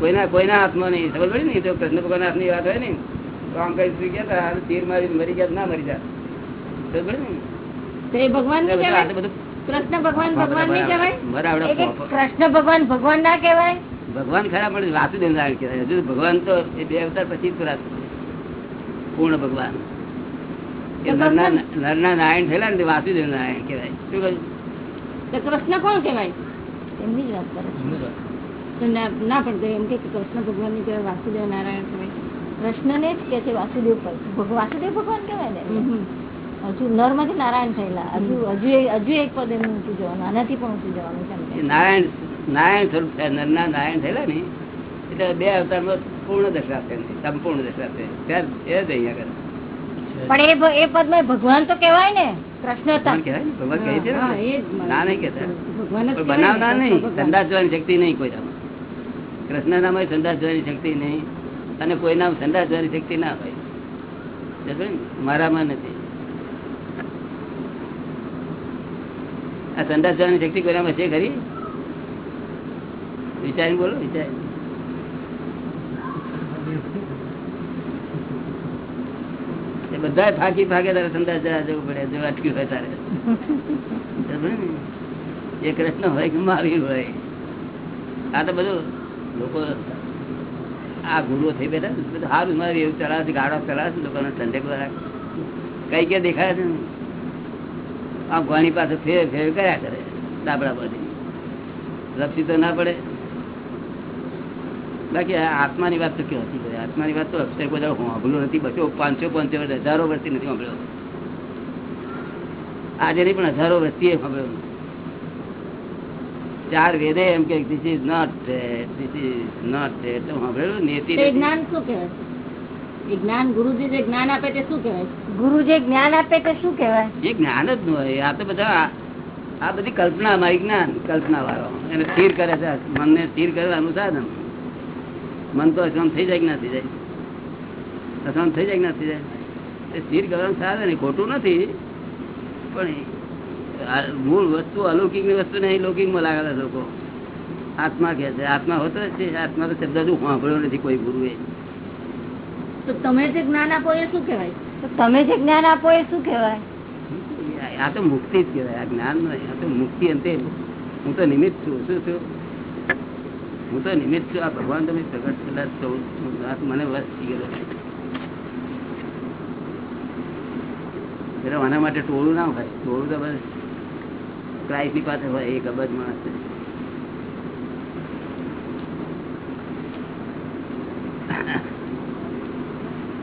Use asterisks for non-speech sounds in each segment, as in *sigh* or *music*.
કોઈના કોઈના હાથમાં નહીં. ખબર પડી ને? તો કૃષ્ણ ભગવાન હાથની વાત હોય ને? તો આમ કઈ શું ગયા તા, તીર મારી મરી ગયા ના મરી જાય ખબર પડી ને? ભગવાન કૃષ્ણ ભગવાન ભગવાન નહીં કહેવાય? કૃષ્ણ ભગવાન ભગવાન ના કહેવાય? ભગવાન ખરા પણ વાસુદેવ નારાયણ કહેવાય. હજુ ભગવાન તો એ બે અવતાર પછી જ પૂર્ણ ભગવાન. નર ના નરના નારાયણ થયેલા ને વાસુદેવ નારાયણ કહેવાય. શું કહ્યું? કૃષ્ણ કોણ કહેવાય? એમની જ વાત કરે ના ના પણ તો એમ કે કૃષ્ણ ભગવાનની કહેવાય વાસુદેવ નારાયણ કહેવાય. કૃષ્ણને જ કે છે વાસુદેવ વાસુદેવ ભગવાન કહેવાય ને. હજુ નરમાંથી નારાયણ થયેલા. હજુ હજુ હજુ એક પદ એમનું ઊંચું જવાનું આનાથી પણ ઊંચું જવાનું. નારાયણ નારાયણ સ્વરૂપ છે નરના નારાયણ થયેલા ને એટલે બે અવતારમાં પૂર્ણ દશા છે સંપૂર્ણ દશા છે. ત્યાં એ જ અહીંયા કરે પણ એ એ પદમાં ભગવાન તો કહેવાય ને કૃષ્ણ કહેવાય ભગવાન કહે છે ના? નહીં કહેતા. બનાવનાર નહીં. ધંધા જવાની જોવાની શક્તિ નહીં કોઈ કૃષ્ણ નામ સંદાસ જોવાની શક્તિ નહીં અને કોઈ નામ સંદાસ જોવાની શક્તિ ના હોય. મારામાં નથી. આ સંદાસ જોવાની શક્તિ કોઈનામાં છે ખરી? વિચારી બોલો વિચાર બધા ફાંકી ફાંકે તારે સંદાસ જવા જવું પડે, જો અટક્યું હોય તારે. એ કૃષ્ણ હોય કે મારી હોય. આ તો બધું લોકો આ ગુરુઓ થઈ બેઠા ને, બધું સારું મારે એવું ચલાવે ગાડો ચલાવે લોકોને ઠંડક વાળા કઈ ક્યાં દેખાય છે? આ ગોણી પાસે ફેર ફેર કર્યા કરે ડાબડા બધી લપસી તો ના પડે. બાકી આત્માની વાત તો કેવી હતી આત્માની વાત તો અક્ષર બધા સાંભળ્યું નથી બસો પાંચસો પંચોતેર હજારો વર્ષથી નથી સાંભળ્યો આજે નહીં પણ હજારો વર્ષથી એ સાંભળ્યો ચાર વેદે એમ કે this is not this is not એટલે સાંભળેલું નેતિ એ જ્ઞાન શું કહેવાય? એ જ્ઞાન ગુરુજી જે જ્ઞાન આપે તે શું કહેવાય? ગુરુ જે જ્ઞાન આપે તે શું કહેવાય? એ જ્ઞાન જ ન હોય. આ તો બધા આ- બધી કલ્પના મારી જ્ઞાન કલ્પના વાળો એને સ્થિર કરે છે મનને સ્થિર કરવાનું સાધન. મન તો અશાંત થઈ જાય કે ના થઈ જાય? અશાંત થઈ જાય કે ના થઈ જાય? એ સ્થિર કરવાનું સાધન એ ખોટું નથી. પણ મૂળ વસ્તુ અલૌકિકની વસ્તુ નહીં લૌકિકમાં લાગેલા લોકો. આત્મા કે છે. આત્મા હોતો જ છે આત્મા તો શબ્દ શું સાંભળ્યો નથી કોઈ ગુરુએ. તો તમે જે જ્ઞાન આપો એ શું કહેવાય? તો તમે જે જ્ઞાન આપો એ શું કહેવાય? આ તો મુક્તિ જ કહેવાય. આ જ્ઞાન નહીં આ તો મુક્તિ અંતે હું તો નિમિત્ત છું. શું છું હું તો નિમિત્ત છું. આ ભગવાન તમે પ્રગટ થયેલા ચૌદ મને વસ થઈ ગયેલો એટલે આના માટે ટોળું ના હોય. ટોળું તો બસ ક્રાઇસ્ટની પાસે હોય એક અબજ માણસ છે.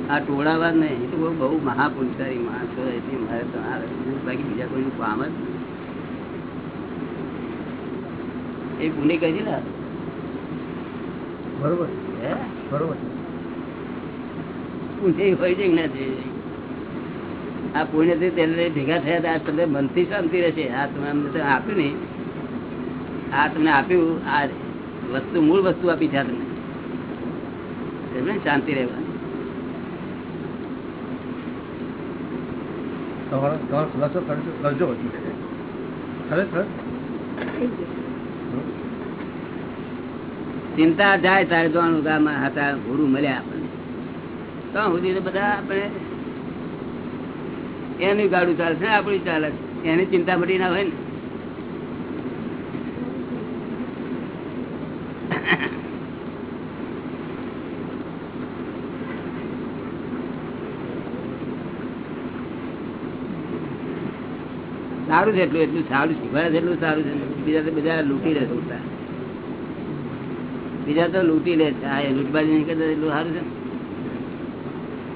આ ટોળાવા નહીં તો બહુ બહુ મહાપુરુષારી માણસો એથી મારે તો આ બાકી બીજા કોઈનું કામ જ. એ પુણ્ય કહી ને? બરોબર. હે? બરોબર. પૂછે હોય છે નથી આ પુણ્યથી તેને ભેગા થયા હતા તમને મનથી શાંતિ રહેશે. આ તમે અમને આપ્યું ને આ તમને આપ્યું આ વસ્તુ મૂળ વસ્તુ આપી છે તમને. સમજ્યો ને? શાંતિ રહેવાની ચિંતા જાય તારે જોવાનું ગામ હતા ગુરુ મળ્યા આપણને. તો સુધી બધા આપણે એનું ગાડું ચાલશે, આપણી ચાલે એની ચિંતા બધી ના હોય ને. સારું છે એટલું એટલું સારું, શીખવાડે છે એટલું સારું છે. બીજા તો બધા લૂંટી રહે ઉલટા. બીજા તો લૂંટી લે છે. આ લૂંટબાજી નહીં કરતા, એટલું સારું છે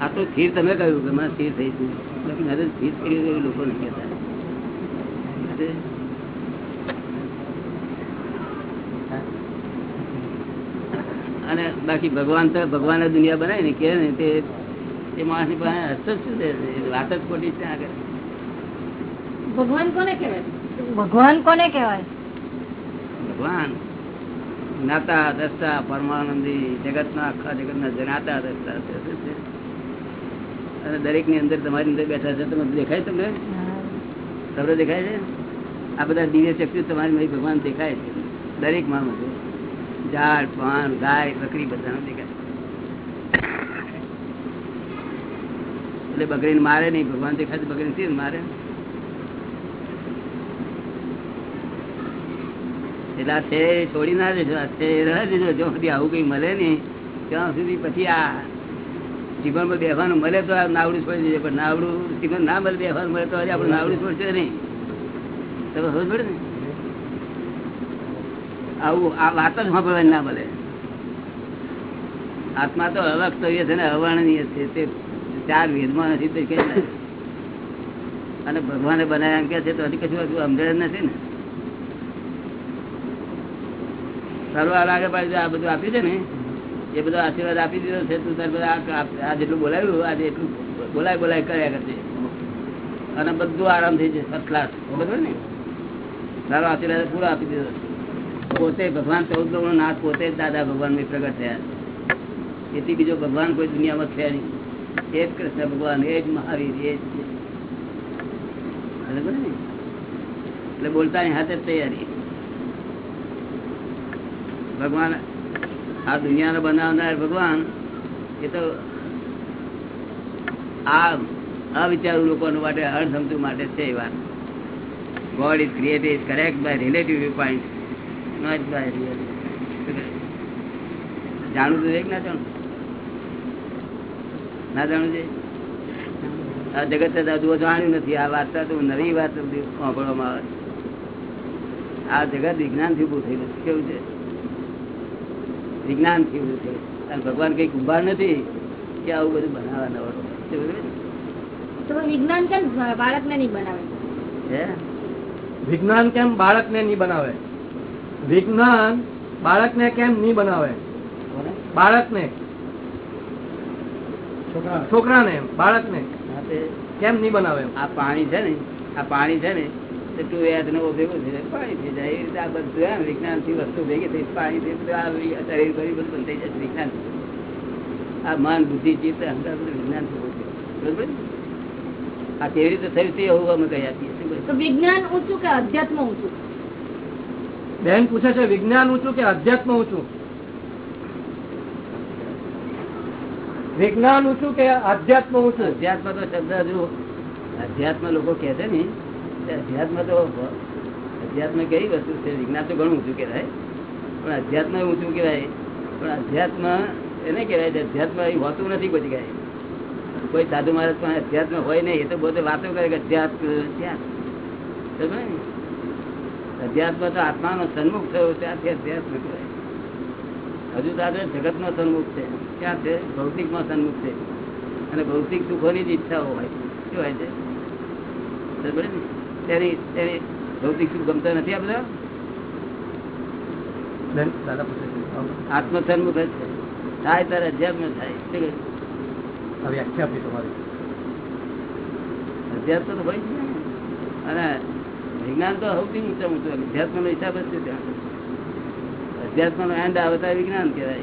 આ તો સ્થિર તમે કહ્યું કે મને સ્થિર થઈ છું બાકી મારે સ્થિર કર્યું એવું લોકો નહીં કહેતા. અને બાકી ભગવાન તો ભગવાન દુનિયા બનાવી ને કે ને તે એ માણસની પાસે અર્થ શું વાત જ ખોટી છે આગળ. ભગવાન કોને કહેવાય? ભગવાન કોને કહેવાય? ભગવાન. જ્ઞાતા દ્રષ્ટા પરમાનંદી જગતના આખા જગતના જનાતા દ્રષ્ટા છે શું છે? અને દરેકની અંદર તમારી અંદર બેઠા છે. તમે દેખાય તમને? તમને દેખાય છે? આ બધા દિવ્ય શક્તિ તમારી મારી ભગવાન દેખાય છે. દરેક માણસ. ઝાડ પાન ગાય બકરી બધાનું દેખાય એટલે બકરીને મારે નહીં. ભગવાન દેખાય છે બકરીને કેવી મારે? એટલે આ છે છોડી ના દેજો. આ છે રહે દેજો. જો સુધી આવું કઈ મળે નહીં ત્યાં સુધી પછી આ જીવનમાં બેસવાનું મળે તો આ નાવડું છોડી દેજો, પણ નાવડું જીવન ના મળે બેસવાનું મળે તો આપણું નાવડું છોડશે નહીં. તમે સમજ ને? આવું આ વાત જ સાંભળવાની ના મળે. આત્મા તો અવક્તવ્ય છે ને અવર્ણનીય છે. તે ચાર વેદમાં નથી તો કે? અને ભગવાને બનાવ્યા એમ કે છે તો હજી કશું હજુ સમજણ નથી ને. સરવા લાગે પાછું આ બધું આપ્યું છે ને? એ બધો આશીર્વાદ આપી દીધો છે, તું તાર બધા આ- આ- આ જેટલું બોલાવ્યું, આજે એટલું બોલાય બોલાય કર્યા કરશે અને બધું આરામ થઈ જશે ફર્સ્ટ ક્લાસ બરોબર ને? તારો આશીર્વાદ પૂરો આપી દીધો પોતે ભગવાન ચૌદ નો નાથ, પોતે જ દાદા ભગવાનમાં પ્રગટ થયા એથી બીજો ભગવાન કોઈ દુનિયામાં છે નહીં. એ જ કૃષ્ણ ભગવાન, એ જ મહાવીર, એ જ છે. બરાબર ને? એટલે બોલતાની હાથે જ તૈયારી. ભગવાન આ દુનિયાનો બનાવનાર ભગવાન એ તો આ અવિચારુ લોકો માટે અણસમજુ માટે છે એ વાત. God is created is correct by relative viewpoint, not by real. જાણવું જોઈએ કે ના જાણવું ના જાણવું જોઈએ આ જગત દાદુઓ જાણ્યું નથી. આ વાર્તા તો નવી વાત સાંભળવામાં આવે આ જગત વિજ્ઞાનથી ઉભું થયેલું કેવું છે? વિજ્ઞાનથી ઉભું થયેલું અને ભગવાન કઈ કુંભાર નથી કે આવું બધું બનાવવા નવરો છે બરોબર વિજ્ઞાન કેમ બાળકને નહીં બનાવે? વિજ્ઞાન કેમ બાળકને નહીં બનાવે? વિજ્ઞાન બાળકને કેમ નહીં બનાવે? બાળકને. છોકરાને. એમ, બાળકને. કેમ નહીં બનાવે એમ? આ પાણી છે ને આ પાણી છે ને તે ટુ એચ નો ભેગું થઈ જાય પાણી થઈ જાય. આ બધું એમ વિજ્ઞાનથી વસ્તુ ભેગી થઈ પાણી થી બધું આ શરીર ભરી બધું બંધ થઈ જશે વિજ્ઞાન આ મન બુદ્ધિ ચિત્ત અહંકાર બધું વિજ્ઞાન બરોબર? આ કેવી રીતે થયું તે એવું અમે કહી આપીએ. તો વિજ્ઞાન ઊંચું કે અધ્યાત્મ ઊંચું? બેન પૂછે છે વિજ્ઞાન ઊંચું કે અધ્યાત્મ ઊંચું? વિજ્ઞાન ઊંચું કે અધ્યાત્મ ઊંચું? અધ્યાત્મ તો શબ્દ હજુ અધ્યાત્મ લોકો કહે છે ને અધ્યાત્મ તો અધ્યાત્મ કઈ વસ્તુ છે? વિજ્ઞાન તો ઘણું ઊંચું કહેવાય. પણ અધ્યાત્મ ઊંચું કહેવાય. પણ અધ્યાત્મ એને કહેવાય છે અધ્યાત્મ એ હોતું નથી કોઈ જગ્યાએ. કોઈ સાધુ મહારાજ પણ અધ્યાત્મ હોય નહીં, એ તો બધે વાતો કરે કે અધ્યાત્મ અધ્યાત્મ? અધ્યાત્મ તો આત્માનો સન્મુખ થયો, ત્યાંથી અધ્યાત્મ કહેવાય. હજુ તો આજે જગત સન્મુખ છે. ક્યાં છે? ભૌતિકમાં સન્મુખ છે. અને ભૌતિક સુખોની જ ઈચ્છાઓ હોય. શું હોય છે? તેની તેની ભૌતિક સુખ ગમતા નથી આ બધા? બેન દાદા પૂછે છે. આત્મ સન્મુખ જ થાય. ત્યારે અધ્યાત્મ થાય. વ્યાખ્યા આપી તમારી. અધ્યાત્મ તો હોય અને વિજ્ઞાન તો સૌથી ઊંચા ઊંચું અધ્યાત્મ નો હિસાબ જ છે ત્યાં. અધ્યાત્મ નો એન્ડ આવે વિજ્ઞાન કહેવાય.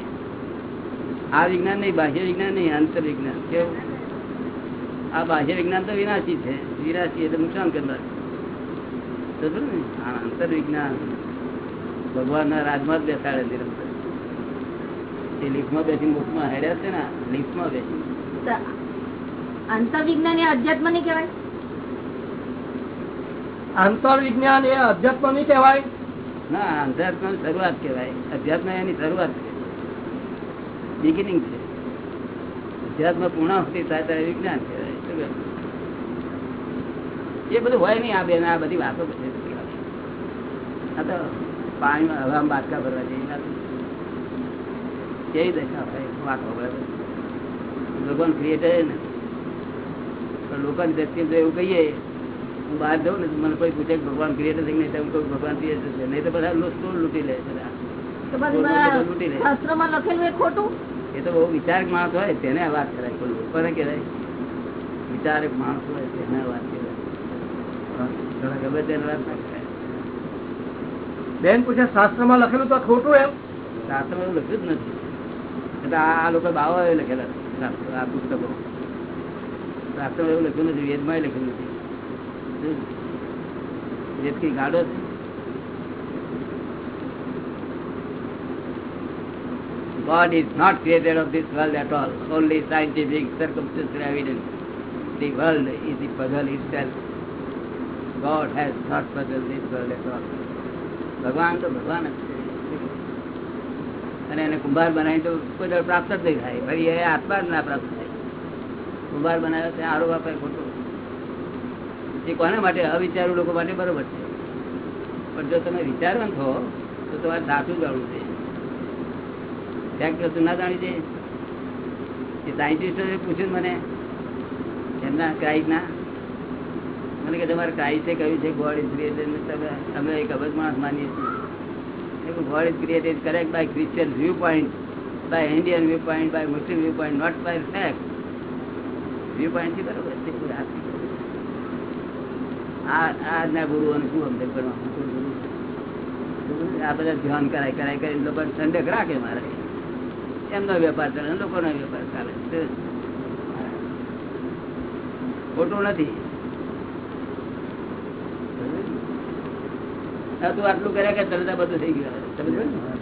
આ વિજ્ઞાન નહીં બાહ્ય વિજ્ઞાન નહીં આંતર વિજ્ઞાન. કેવું? આ બાહ્ય વિજ્ઞાન તો વિનાશી છે. વિનાશી એટલે નુકસાન કરનાર. અંતર વિજ્ઞાન ભગવાનના રાજમાં જ બેસાડે નિરંતર એ લીફમાં બેસી મુખમાં હેડ્યા છે ને લીફમાં બેસી તો એ અધ્યાત્મ નહીં કહેવાય? આંતર વિજ્ઞાન એ અધ્યાત્મ નહીં કહેવાય? ના અધ્યાત્મ શરૂઆત કહેવાય. અધ્યાત્મ એની શરૂઆત છે. બિગિનિંગ છે. અધ્યાત્મ પૂર્ણાહુતિ થાય ત્યારે વિજ્ઞાન કહેવાય? એ બધું હોય નહીં આ બેન આ બધી વાતો પછી આ તો પાણીમાં હવામાં બાટકા ભરવા જઈ કેવી દશા હોય વાતો ભગવાન ક્રિએટર ને. પણ લોકોની દ્રષ્ટિએ તો એવું કહીએ હું બહાર જાઉં ને મને કોઈ પૂછે ભગવાન ક્રિએટર થઈ નહીં તો હું ભગવાન ક્રિએટર છે. નહીં તો બધા સ્ટોર લૂંટી લે લૂંટી લે. શાસ્ત્રમાં લખેલું એ ખોટું? એ તો બહુ વિચારક માણસ હોય તેને વાત કરાય. કોઈ લોકોને કહેવાય વિચારક માણસ હોય તેને વાત ગમે કરાય બેન પૂછે શાસ્ત્રમાં લખેલું તો ખોટું એમ શાસ્ત્રમાં લખ્યું જ નથી એટલે આ લોકો બાવા લખેલા શાસ્ત્ર આ પુસ્તકો શાસ્ત્ર એવું લખ્યું નથી વેદમાં લખ્યું નથી વેદ કઈ ગાડો છે God is not created of this world at all. Only scientific circumstantial evidence. The world is the puzzle itself. God has not puzzled this ભગવાન તો ભગવાન અને એને કુંભાર બનાવી તો કોઈ દાડો પ્રાપ્ત જ નહીં થાય. ફરી એ આત્મા જ ના પ્રાપ્ત થાય. કુંભાર બનાવ્યો છે આરો આપે ખોટું. એ કોને માટે? અવિચારુ લોકો માટે બરોબર છે. પણ જો તમે વિચારવાન છો તો તમારે સાચું જાણવું છે. ક્યાંક વસ્તુ ના જાણી છે. એ સાયન્ટિસ્ટોએ પૂછ્યું મને, એમના ક્રાઇકના મને કે તમારે ક્રાઇસ્ટે કહ્યું છે ગોડ ઇઝ ક્રિએટેડ તમે, અમે એક અબજ માણસ માનીએ છીએ. God is created correct by Christian view point by Indian view point by Muslim view point not by fact view પોઈન્ટથી બરોબર છે. આ, આજના ગુરુઓને શું અમને કરવાનું આ બધા ધ્યાન કરાય કરાય કરીને લોકો ઠંડક રાખે મારે. એમનો વેપાર ચાલે, લોકોનો વેપાર ચાલે. ખોટું નથી હા, તું આટલું કર્યા કે તરત બધું થઈ ગયું. ને?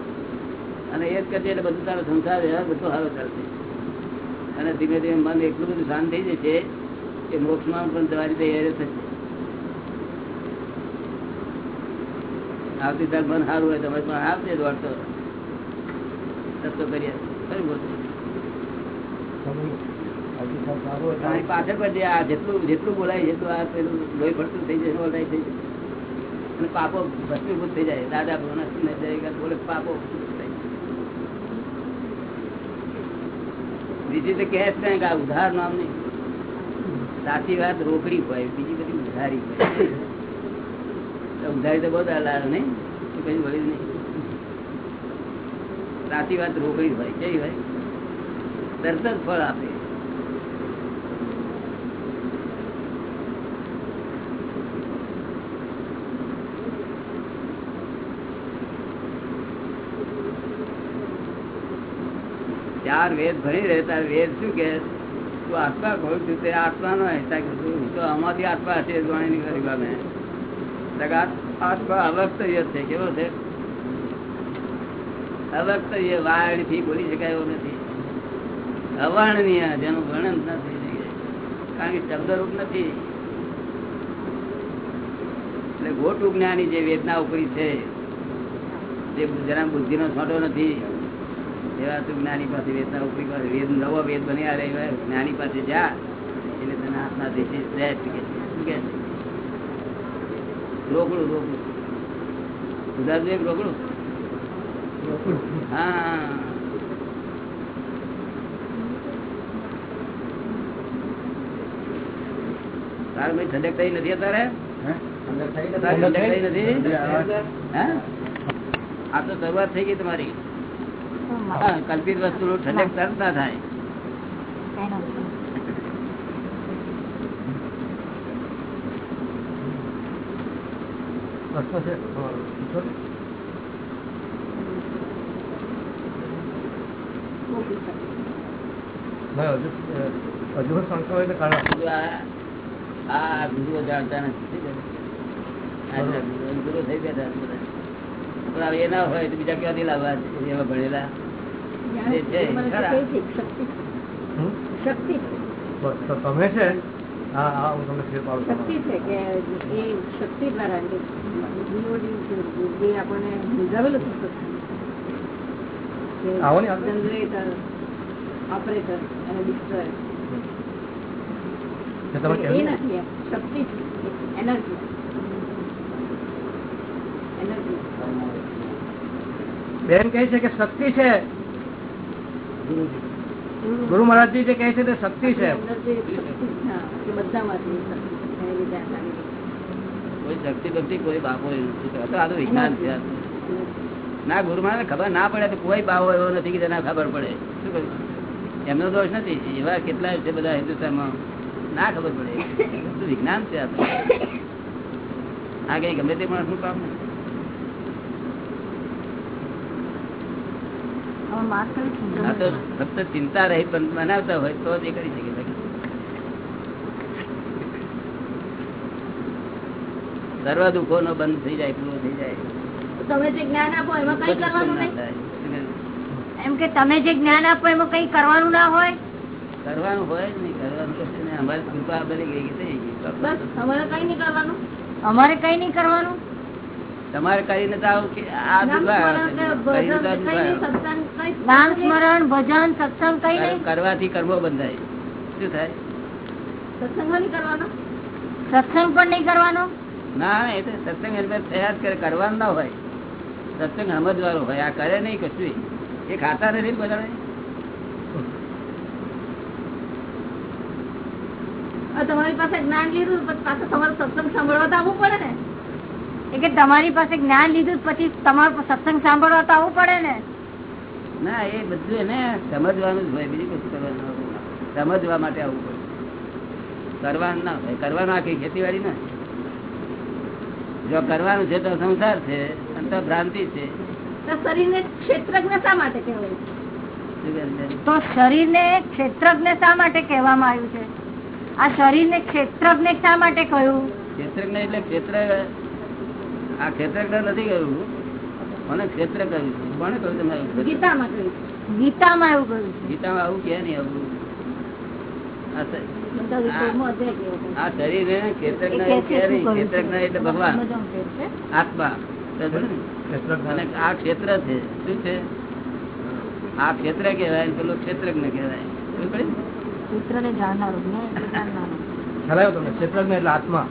અને એ જ કરજે એટલે બધું તારો સંસાર બધું સારો ચાલશે અને ધીમે ધીમે મન એટલું બધું શાંત થઈ જશે કે મોક્ષમાં પણ તમારી તૈયારી થશે આવતી સાલ મન સારું હોય તમે પણ આપજે દોડતો રસ્તો કરીએ ખરી બોલ. તમારી પાછળ પર આ જેટલું જેટલું બોલાય જેટલું આ પેલું લોહી પડતું થઈ જાય બોલાય થઈ જાય અને પાપો ભસ્મીભૂત થઈ જાય. દાદા ભગવાન જાય બોલે પાપો બીજી તો કહે જ કે આ ઉધાર નહીં. સાચી વાત, રોકડી હોય, બીજી બધી ઉધારી હોય. ઉધારી તો બહુ લાલ નહીં કઈ વળ્યું નહીં. સાચી વાત, રોકડી હોય કેવી હોય. તરત જ ફળ આપે. ચાર વેદ ભણી રહે તાર વેદ શું કે? તું આત્મા કહું છું, તે આત્મા નો હિસાબ કીધું હું તો આમાંથી આત્મા હશે ગણી ની કરી ગમે આત્મા અવક્તવ્ય છે, કેવો છે? અવક્તવ્ય વાયણથી બોલી શકાય એવો નથી. અવર્ણનીય જેનું વર્ણન નથી. કારણ કે શબ્દરૂપ નથી. એટલે ગોટું જ્ઞાની જે વેદના ઉપરી છે, જે જરા બુદ્ધિનો છોટો નથી. એવા તું જ્ઞાની પાસે વેદના ઉપરી પાસે વેદ નવો વેદ બની આ એવા જ્ઞાની પાસે જા. એટલે તને આત્મા દેશે શ્રેષ્ઠ કે છે. શું કે છે? રોકડું રોકડું. ગુજરાત એક રોકડું? હા. તારે ભાઈ ઠંડક થઈ નથી અત્યારે? તારે ઠંડક થઈ નથી? હા? આ તો શરૂઆત થઈ ગઈ તમારી. હા, કલ્પિત વસ્તુ નું. ઠંડક તરત ના થાય. હજુ શંકા હોય તો કારણ બધું આ આ ગુરુઓ જાણતા નથી. ગુરુ થઈ ગયા છે બધા. પણ હવે હોય તો બીજા ક્યાંથી લાવવા? એવા ભણેલા. જે છે શક્તિ. હમ? શક્તિ. છે બસ તો તમે છે શક્તિ છું કે એ શક્તિ દ્વારા જે આપણને સમજાવેલું છે શક્તિ. કે આવો ને આપણે. જનરેટર ઓપરેટર અને ડિસ્ટ્રોયર. એ નથી શક્તિ એનર્જી. એનર્જી. બેન કહે છે કે શક્તિ છે ગુરુ મહારાજજી જે કહે છે તે શક્તિ છે. કોઈ શક્તિ ભક્તિ કોઈ બાપો એ આ તો આ વિજ્ઞાન છે. ના ગુરુ મહારાજ ખબર ના પડે તો કોઈ બાવો એવો નથી કે તેના ખબર પડે. શું કહ્યું? એમનો દોષ નથી. એવા કેટલા છે બધા હિન્દુસ્તાનમાં. ના ખબર પડે. બધું વિજ્ઞાન છે આ તો. આ કઈ ગમે તે માણસનું કામ નથી હવે માફ કરીશ ને આ તો ફક્ત ચિંતા રહી બનાવતા હોય તો જ એ કરી શકે સર્વ દુઃખો નો બંધ થઈ જાય પૂરો થઈ જાય. તમે જે જ્ઞાન આપો એમાં કઈ કરવાનું નહીં? એમ એમ કે તમે જે જ્ઞાન આપો એમાં કઈ કરવાનું ના હોય? કરવાનું હોય જ નહીં કરવાનું કશું નહીં અમારી કૃપા બની ગઈ થઈ ગઈ બસ અમારે કઈ નહીં કરવાનું? અમારે કઈ નહીં કરવાનું? તમારે કરીને તો આવું આ નામ સ્મરણ ભજન. સત્સંગ, કઈ કર- કરવાથી કર્મો બંધાય. શું થાય? સત્સંગ કરવાનો? સત્સંગ પણ નહીં કરવાનો? ના એ તો સત્સંગ એમને થયા જ કરે કરવાનું ના હોય. સત્સંગ સમજવાનો હોય આ કરે નહીં કશું. એ ખાતા નથી બધા તમારી પાસે જ્ઞાન લીધું પછી પાછું તમારે સત્સંગ સાંભળવા તો આવવું પડે ને. કે તમારી પાસે જ્ઞાન લીધું પછી તમારો સત્સંગ સાંભળવા તો આવવું પડે ને. ના એ બધું એને સમજવાનું જ હોય બીજું કશું કરવાનું સમજવા માટે આવવું પડે. કરવાનું ના હોય. કરવાનું આખી ખેતીવાડી ના જો કરવાનું છે તો સંસાર છે અને તો ભ્રાંતિ છે. તો શરીરને ક્ષેત્રજ્ઞ શા માટે કહેવાય? શું કહે છે? તો શરીરને ક્ષેત્રજ્ઞ શા માટે કહેવામાં આવ્યું છે? આ શરીરને ક્ષેત્રજ્ઞ શા માટે કહ્યું? ક્ષેત્રજ્ઞ એટલે ક્ષેત્ર આ ક્ષેત્ર નથી કહ્યું મને ક્ષેત્ર કહ્યું છે કોને કહ્યું તમે ગીતામાં ગીતામાં એવું કહ્યું ગીતામાં આવું કે નહીં આવું? આ શરીર? એટલે ભગવાન. આત્મા. અને આ ક્ષેત્ર છે. શું છે? આ ક્ષેત્ર કહેવાય ને પેલું ક્ષેત્રજ્ઞ કહેવાય. પડી? ને? જાણનારું ક્ષેત્રજ્ઞ એટલે આત્મા.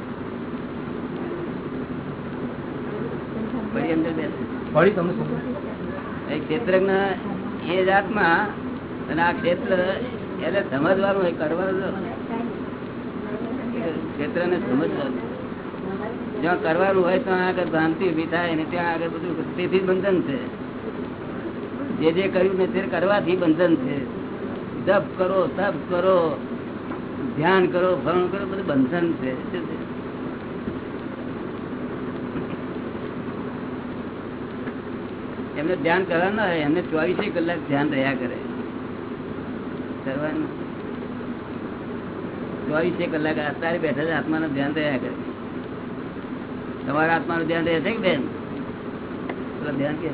પડી અંદર બે ફરી ક્ષેત્રજ્ઞ એ અને આ ક્ષેત્ર એને સમજવાનું હોય કરવાનું ક્ષેત્ર ને સમજવાનું. જ્યાં કરવાનું હોય ત્યાં આગળ ભ્રાંતિ ઊભી થાય ને ત્યાં આગળ બધું તેથી બંધન છે. જે જે કર્યું ને તે કરવાથી બંધન છે. જપ કરો તપ કરો ધ્યાન કરો ફરણ કરો બધું બંધન છે શું છે? એમને ધ્યાન કરવાનું ના હોય એમને ચોવીસે કલાક ધ્યાન રહ્યા કરે. કરવાનું. ચોવીસે કલાક અત્યારે બેઠા છે આત્માનું ધ્યાન રહ્યા કરે. તમારા આત્માનું ધ્યાન રહે છે કે બેન? ધ્યાન કે?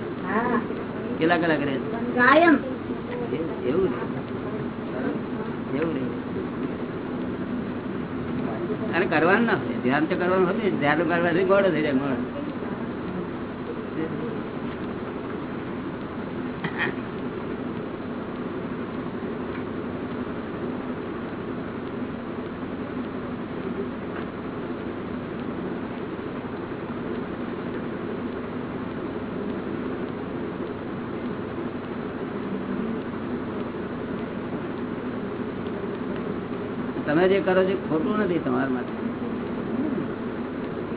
કેટલા કલાક રહે? એવું- એવું નહીં અને કરવાનું ના ધ્યાન તો કરવાનું હતું ધ્યાન કરવાથી ગોળો થઈ જાય ગોળો તમે જે કરો છો ખોટું નથી તમારા માટે.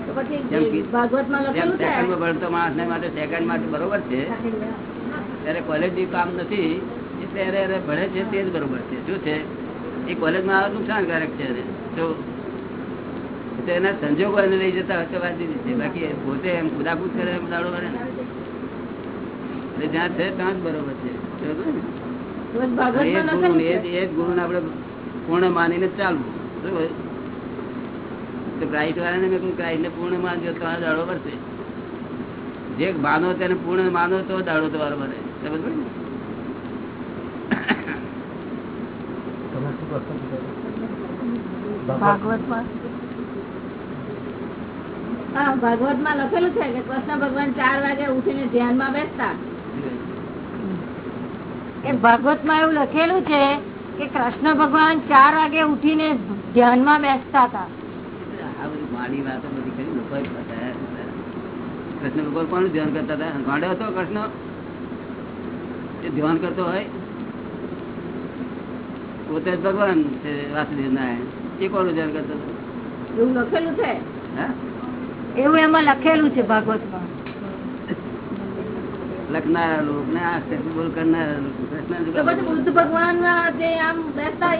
તો પછી જેમ કે- ભાગવતમાં જેમ લખેલું છે સેકન્ડમાં ભણતો માણસને માટે સેકન્ડ માટે બરોબર છે. ત્યારે કોલેજ કામ નથી એટલે એને એને ભણે છે તે જ બરોબર છે. શું છે? એ કોલેજમાં નુકસાનકારક છે એને. તો તો એના સંજોગો એને લઈ જતા હશે વાત છે. બાકી પોતે એમ કુદાકુદ કરે એમ દાડો કરે ને. એટલે જ્યાં છે ત્યાં જ બરોબર છે. એ જ ગુણ આપણે પૂર્ણ માનીને જ ચાલવું. ક્રાઇસ્ટ વાળાને મેં કહ્યું ક્રાઇસ્ટને પૂર્ણ માનજો તો દાડો ભરશે જે માનો તેને પૂર્ણ માનો તો દાડો તમારો ભરે સમજ ને? ભાગવત. માં? લખેલું છે કે કૃષ્ણ ભગવાન ચાર વાગે ઉઠીને ધ્યાનમાં બેસતા એ ભાગવતમાં એવું લખેલું છે કે કૃષ્ણ ભગવાન ચાર વાગે ઉઠીને ધ્યાનમાં બેસતા હતા. કૃષ્ણ ભગવાન કોણ ધ્યાન કરતા હતા? ગાંડો હતો કૃષ્ણ? ધ્યાન કરતો હોય? પોતે જ ભગવાન છે વાસુદેવ નારાયણ. એ કોણ ધ્યાન કરતો હતો? એવું લખેલું છે? એવું એમાં લખેલું છે ભાગવતમાં. લખનારા લોક ને આ બોલ કરનારા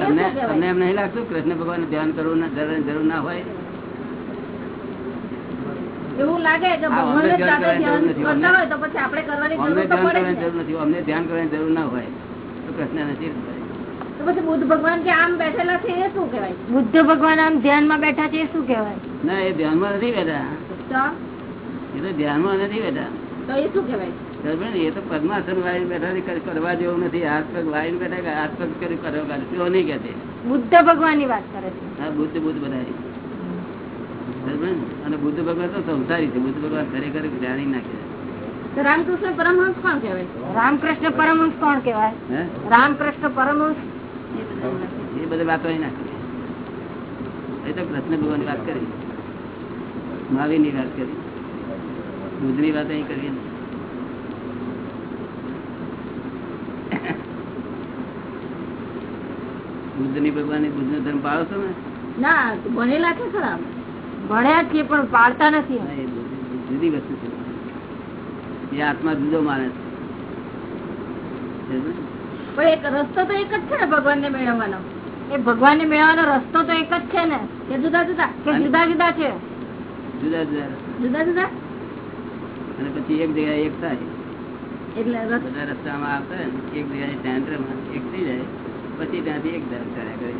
તમને એમ નહીં લાગતું કૃષ્ણ ભગવાન ધ્યાન કરવું જરૂર ના હોય? એવું લાગે કે ભગવાન ધ્યાન તો પછી આપણે કરવાની જરૂર નથી અમને ધ્યાન કરવાની જરૂર ના હોય. તો કૃષ્ણ નથી તો પછી બુદ્ધ ભગવાન કે આમ બેઠેલા છે એ શું કહેવાય? બુદ્ધ ભગવાન આમ ધ્યાનમાં બેઠા છે એ શું કહેવાય? ના એ ધ્યાનમાં નથી બેઠા. તો? એ તો ધ્યાનમાં નથી બેઠા. તો એ શું કહેવાય? એ તો પદ્માસન વાળી બેઠા કરવા જેવું નથી. હાથ પગ વાળી બેઠા કે હાથ પગ કરી કરવા તેઓ નહીં કે બુદ્ધ ભગવાનની વાત કરે છે. હા બુદ્ધ બુદ્ધ બધા અને બુદ્ધ ભગવાન તો સંસારી છે. બુદ્ધ ભગવાન ખરેખર જાણી નાખે રામકૃષ્ણ પરમહંસ કોણ કહેવાય? રામકૃષ્ણ પરમહંસ કોણ કહેવાય? રામકૃષ્ણ પરમહંસ? એ બધા વાતો એ તો કૃષ્ણ ભગવાન વાત કરી. મહાવીરની વાત કરી. બુદ્ધની વાત અહીં કરી નથી. બુદ્ધની ભગવાન બુદ્ધ નો ધર્મ પાળો છો ને? ના ભણેલા છે ખરા. ભણ્યા છીએ પણ પાળતા નથી એ જુદી વસ્તુ છે. એ આત્મા જુદો માને છે. પણ એક રસ્તો તો એક જ છે ને ભગવાન ને મેળવવાનો. એ ભગવાન ને મેળવવાનો રસ્તો તો એક જ છે ને. એ જુદા જુદા? કે જુદા જુદા છે? જુદા જુદા જુદા જુદા? અને પછી એક જગ્યાએ એક થાય. એટલે રસ્તામાં આવતા ને, એક જગ્યાએ સેન્ટરમાં એક થઈ જાય. પછી ત્યાંથી એક ધર્મ કર્યા કરે.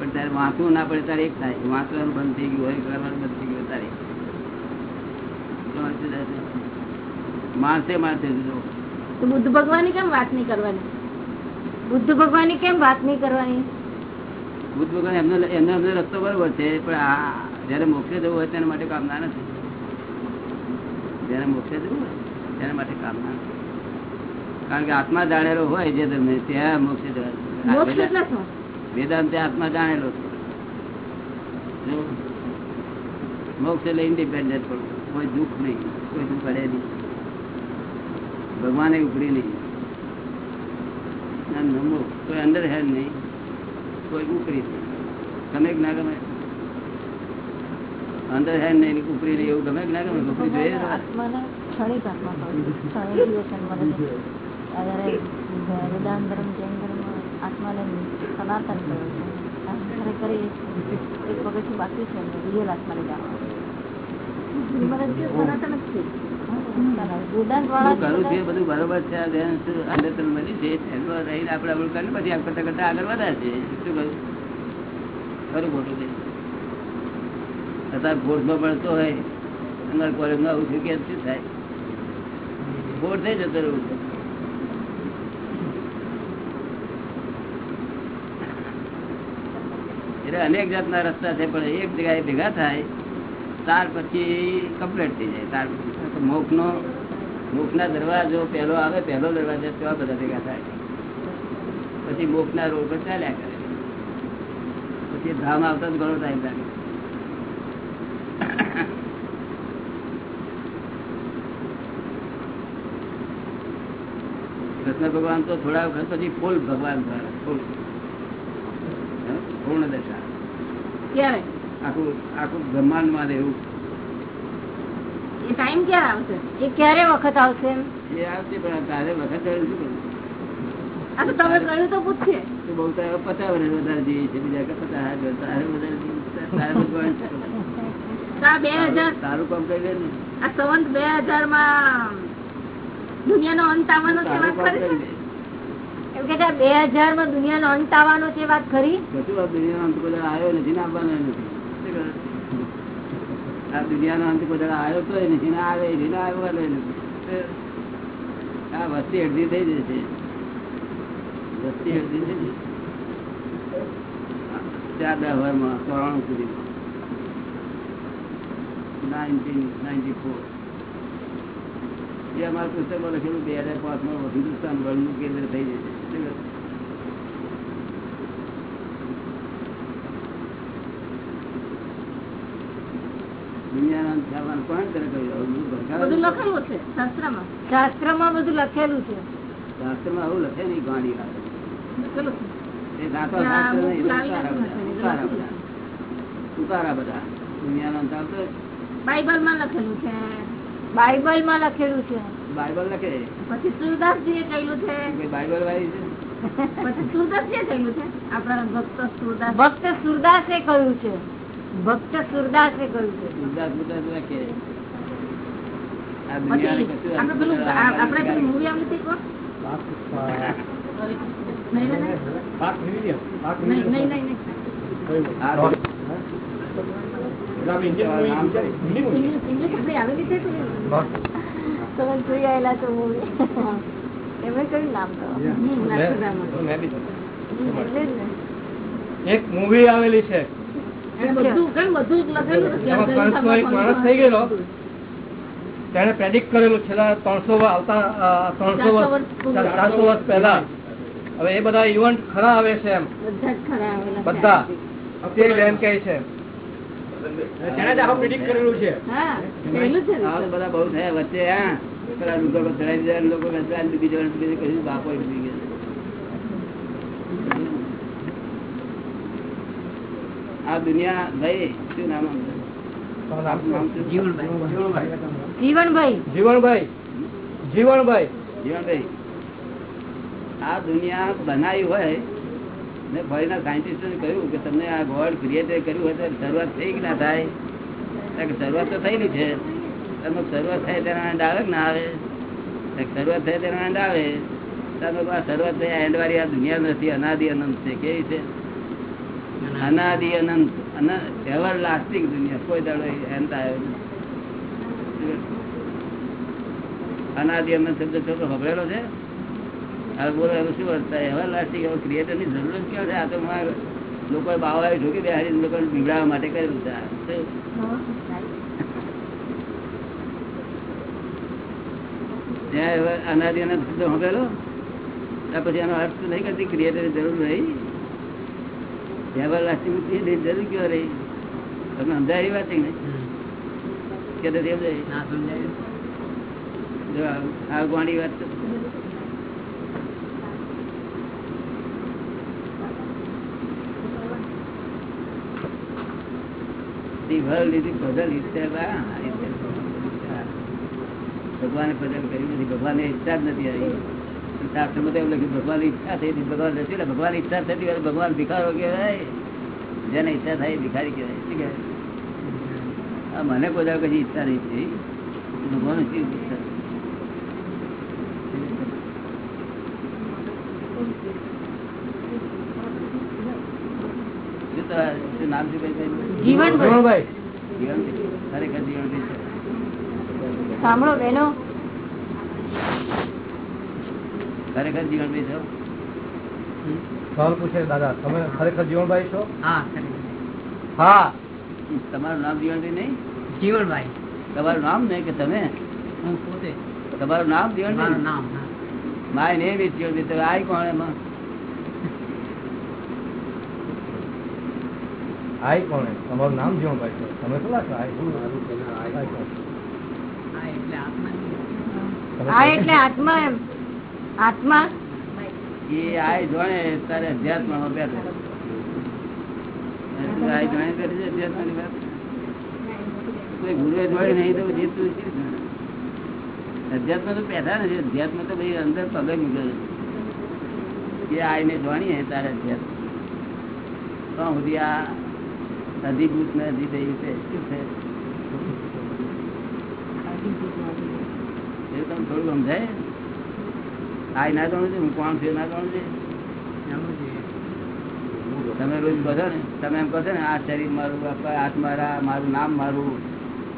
પણ તારે વાંચવું ના પડે તારે એક થાય. વાંચવાનું બંધ થઈ ગયું હોય કરવાનું બંધ થઈ ગયું છે. માણસે માણસે તો બુદ્ધ ભગવાન કેમ વાત નહીં કરવાની? બુદ્ધ ભગવાન કેમ વાત નહીં કરવાની? બુદ્ધ ભગવાન એમનો એમનો એમનો રસ્તો બરોબર છે પણ આ જયારે મોક્ષે જવું હોય તેના માટે કામના નથી. જયારે મોક્ષે જવું હોય તેના માટે કામના નથી. કારણ કે આત્મા જાણેલો હોય જે તમે ત્યાં મોક્ષે જવાનું એટલે આત્મા જાણેલો છે મોક્ષ એટલે ઇન્ડિપેન્ડન્ટ પણ કોઈ દુઃખ નહીં. કોઈ દુઃખ પડે નહીં. ભગવાને ઉપડી નહીં નમો. કોઈ અંડર હેન્ડ નહીં. કોઈ ઉપરી તમે ગમે ના ગમે. અંદર હેન્ડ નહીં ઉપરી નહીં એવું ગમે કે ના ગમે. ઉપરી જોઈએ જ્યારે વેદાંત ધર્મ જૈન ધર્મ આત્માને સનાતન કહ્યું છે ખરેખર એક પગથિયું બાકી છે રિયલ આત્માને જાણવાનું મને કે સનાતન જ છે વેદાંત બધું કરું વાળા છે બધું બરોબર છે આ ધ્યાન શું અંદર તને મળી છે એમાં રહીને આપણે આપણું કરીને પછી આ કરતા કરતા આગળ વધ્યા છે શું કહ્યું ખરું ખોટું છે અત્યારે ફોર્સમાં ભણતો હોય અમારા કોલેજમાં આવું થયું કે શું થાય ફોર્સ થઈ જતો રહું એટલે અનેક જાતના રસ્તા છે, પણ એક જગ્યાએ ભેગા થાય, ત્યાર પછી કમ્પ્લીટ થઈ જાય. ત્યાર પછી મોક્ષ નો દરવાજો પહેલો આવે, પહેલો દરવાજો તેવા બધા ભેગા થાય. પછી મોક્ષ રોડ પર ચાલ્યા કરે. પછી ધામ આવતા જ ઘણો ટાઈમ લાગે. કૃષ્ણ ભગવાન તો થોડા વખત પછી ફૂલ ભગવાન દ્વારા ફૂલ? પૂર્ણ દશા. ક્યારે? આખું આખું બ્રહ્માંડમાં રહેવું એ ટાઈમ ક્યારે આવશે? એ ક્યારે વખત આવશે એ આવશે પણ તારે વખત હવે શું આ તો તમે કહ્યું તો પૂછશે તું બહુ તારે પચાસ વર્ષ વધારે જીવી છે બીજા કે પચાસ વર્ષ તારે વધારે કામ કરી લે ને આ સંવંત બે હજારમાં દુનિયાનો અંત આવવાનો વાત કરી છે? દુનિયાનો અંત આવવાનો છે વાત ખરી? દુનિયાનો અંત બધા આવ્યો નથી નથી. આ દુનિયાનો અંત બધા આવ્યો આવે નથી. આ વસ્તી અડધી થઈ જશે. વસ્તી અડધી થઈ જશે. ચાર દસ વર્ષમાં ચોરાણું નાઇન્ટીન નાઇન્ટી ફોર. જે અમારા પુસ્તકમાં લખેલું બે હજાર પાંચમાં હિન્દુસ્તાન વર્લ્ડનું કેન્દ્ર થઈ જશે. શાસ્ત્રમાં? શાસ્ત્રમાં બધું લખેલું છે. શાસ્ત્રમાં આવું લખે નહીં ગાણી ઉતારા બધા. દુનિયાનો અંત આવતો હોય, બાઇબલમાં લખેલું છે. બાઇબલમાં લખેલું છે. બાઇબલ લખે? પછી સુરદાસજી એ કહ્યું છે. બાઇબલ વાળી છે? પછી સુરદાસજી એ કહ્યું છે? આપણા ભક્ત સુરદાસ. ભક્ત સુરદાસે કહ્યું છે. ભક્ત સુરદાસે કહ્યું છે. સુરદાસ ઉદાસ લખે આપણે પેલું પેલી મૂવી હતી ઇંગ્લિશ આવેલી છે? તમે જોઈ આવેલા છો મૂવી એમણે કયું નામ તો? એક મૂવી આવેલી છે. એમાં તેને પ્રેડિક્ટ કરેલું છેલ્લા ત્રણસો આવતા ત્રણસો ચારસો વર્ષ પહેલા. હવે એ બધા ઇવેન્ટ ખરા આવે છે એમ? બધા ખરા આવેલા છે. આ દુનિયા ભાઈ શું નામ આમ? જીવનભાઈ નામ જીવનભાઈ. જીવણભાઈ જીવણભાઈ જીવનભાઈ. આ દુનિયા બનાવી હોય ને ફરીના સાયન્ટિસ્ટોને કહ્યું કે તમને આ ગોડ ક્રિએટર કર્યું હોય તો શરૂઆત થઈ કે ના થાય? કારણ કે શરૂઆત તો થયેલી છે. તમે શરૂઆત થાય તેના એન્ડ આવે ના આવે? શરૂઆત થાય તેના એન્ડ આવે. તમે શરૂઆત થઈ એન્ડ વાળી આ દુનિયા નથી, અનાદિ અનંત છે. કેવી છે? અનાદિ અનંત. એવર લાસ્ટિંગ દુનિયા. કોઈ દાડો એન્ડ આવ્યો નથી અનાદિ અનંત શબ્દ છોકરો ખબરેલો છે? હવે બોલો એનું શું અર્થ થાય? એવા લાસ્ટિક હવે ક્રિએટરની જરૂર જ ક્યાં છે? આ તો મારે લોકો બાવા ઢોકી બેહાડી લોકો બિગડાવવા માટે કરેલું છે. ત્યાં હવે અનાદિ અનંત શબ્દ સાંભળેલો? ત્યાર પછી એનો અર્થ નહીં કરતી ક્રિએટર જરૂર રહી. એવર લાસ્ટિંગ ક્રિએટર જરૂર ક્યાં રહી? તમને સમજાય એવી વાત છે નહીં? કે સમજાય? આ- આ વાત ભગવાને puzzle કર્યું નથી, ભગવાનની ઈચ્છા જ નથી આવી. શાસ્ત્રમાં તો એવું લખ્યું, ભગવાનની ઈચ્છા થઈ ભગવાન નથી એટલે ભગવાન ઈચ્છા થતી હોય ભગવાન ભિખારો કહેવાય. જેને ઈચ્છા થાય ભિખારી કહેવાય, શું કહેવાય? મને કોઈ દાડો ઈચ્છા નહીં થઈ. ભગવાન શું ઈચ્છા શું તમારું- શું નામ જીવનભાઈ. ખરેખર જીવન છે. સાંભળો બેનો ખરેખર જીવન છો? સવાલ પૂછે દાદા તમે ખરેખર જીવનભાઈ છો? હા હા. તમારું નામ જીવનભાઈ નહીં? જીવનભાઈ. તમારું નામ નહીં કે તમે? હું પોતે. તમારું નામ મારું જીવનભાઈ નામ માય નેમ ઇઝ જીવનભાઈ તો આય કોણ એમાં? આઈ કોણ તમારું નામ જીવણભાઈ છે તમે શું છો આઈ શું? કોણ? હા એટલે આત્મા તમે આ એટલે આત્મા એમ. આત્મા? એ આય જોણે તારે અધ્યાત્મમાં બેઠો આય જોણે બેઠે છે અધ્યાત્મની વાત. કોઈ ગુરુએ જોડે નહીં તો જીતતું છે અધ્યાત્મ તો પેદા નથી. અધ્યાત્મ તો ભાઈ અંદર પગે મૂકેલું છે. એ આઈને જોણીએ તારે અધ્યાત્મ. તો સુધી આ અધિભૂત ને અધિદેવી છે. શું છે? એ થોડું સમજાય. આય ના જાણું છે, હું કોણ છું ના જાણું છે. તમે રોજ બધો ને, તમે એમ કહો ને, આ શરીર મારું, આ હાથ મારા, મારું નામ મારું,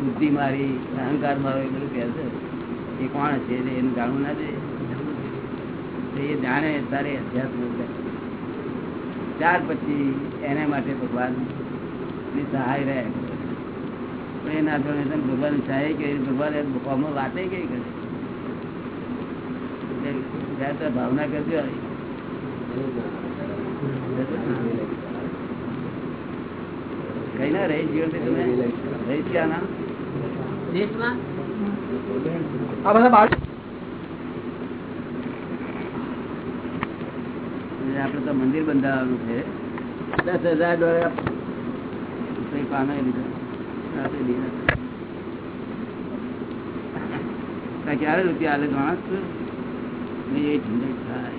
બુદ્ધિ મારી, અહંકાર મારો, એ બધું કહે છે. એ કોણ છે એનું જાણવું ના છે? એ જાણે તારે અધ્યાત્મ. ત્યાર પછી એને માટે ભગવાન ની સહાય રહે. પણ એ ના જાણે તને ભગવાન સહાય કે ભગવાન એમ આમાં વાતે કઈ કરે? એટલે જ્યારે તો ભાવના કરજો કઈ ના રહી જીવન તમે? રહી ક્યાં ના? દેશમાં? આ બધા બાળ અને આપડે તો મંદિર બંધાવવાનું છે. દસ હજાર ડોલર ત્યાં ક્યારે રૂપિયા આલે જાણસ મેં એ ઠંડક થાય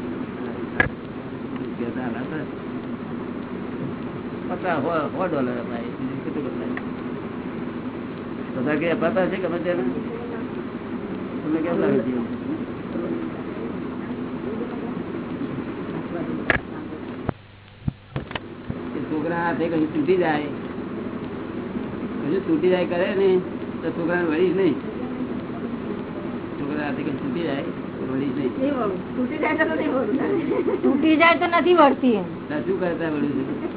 પચાસ સો ડોલર અપાય. કેટલું બધા કઈ અપાતા છે ગમે તેને? કેમ લાગે છે? છોકરા હાથે કઈ તૂટી જાય. કશું છૂટી જાય કરે ને તો છોકરાને વળીશ નહીં. છોકરા સાથે કઈ જાય વળી જ નહીં. નહીં વળું. જાય તો નહીં વળું. તૂટી જાય તો નથી વળતી શું કરતા વળ્યું છે?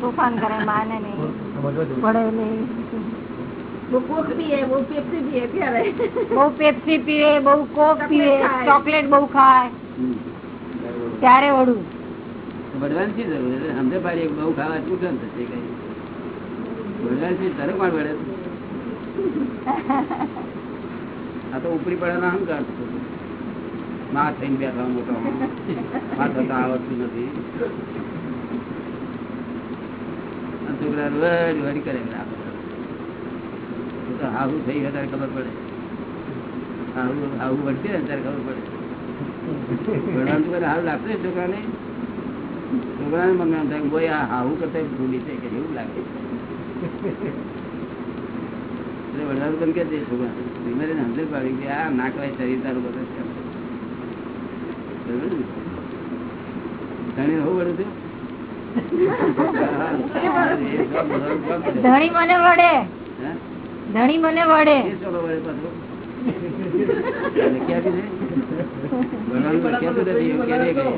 તોફાન કરે માને નહીં. પડે નહીં. બહુ કોક પીએ બહુ પેપ્સી પીએ બહુ પેપ્સી પીવે બહુ કોક પીએ ચોકલેટ બહુ ખાય. ત્યારે વળું. છે? સમજે પાડી બહુ ખાવા શું થશે કઈ? આ તો ઉપરી પડેલો અહંકાર ના થઈને બેઠા મોટો આવડતું નથી. છોકરા કરે છે. તો હાવું થઈ ગયું ખબર પડે. હાવું હાવું વળશે ને ત્યારે ખબર પડે. ભણવાનું તો હારું લાગશે છોકરાને. છોકરાને એમ થાય બોય હાવું કરતા ભૂલી છે કે એવું લાગે એટલે વડવાનું બંધ કરી ધીમે સમજણ પાડી કે આ ના કહેવાય શરીર તારું બધું? ધણી હોવું ધણી મને વડે. ધણી મને વડે. કે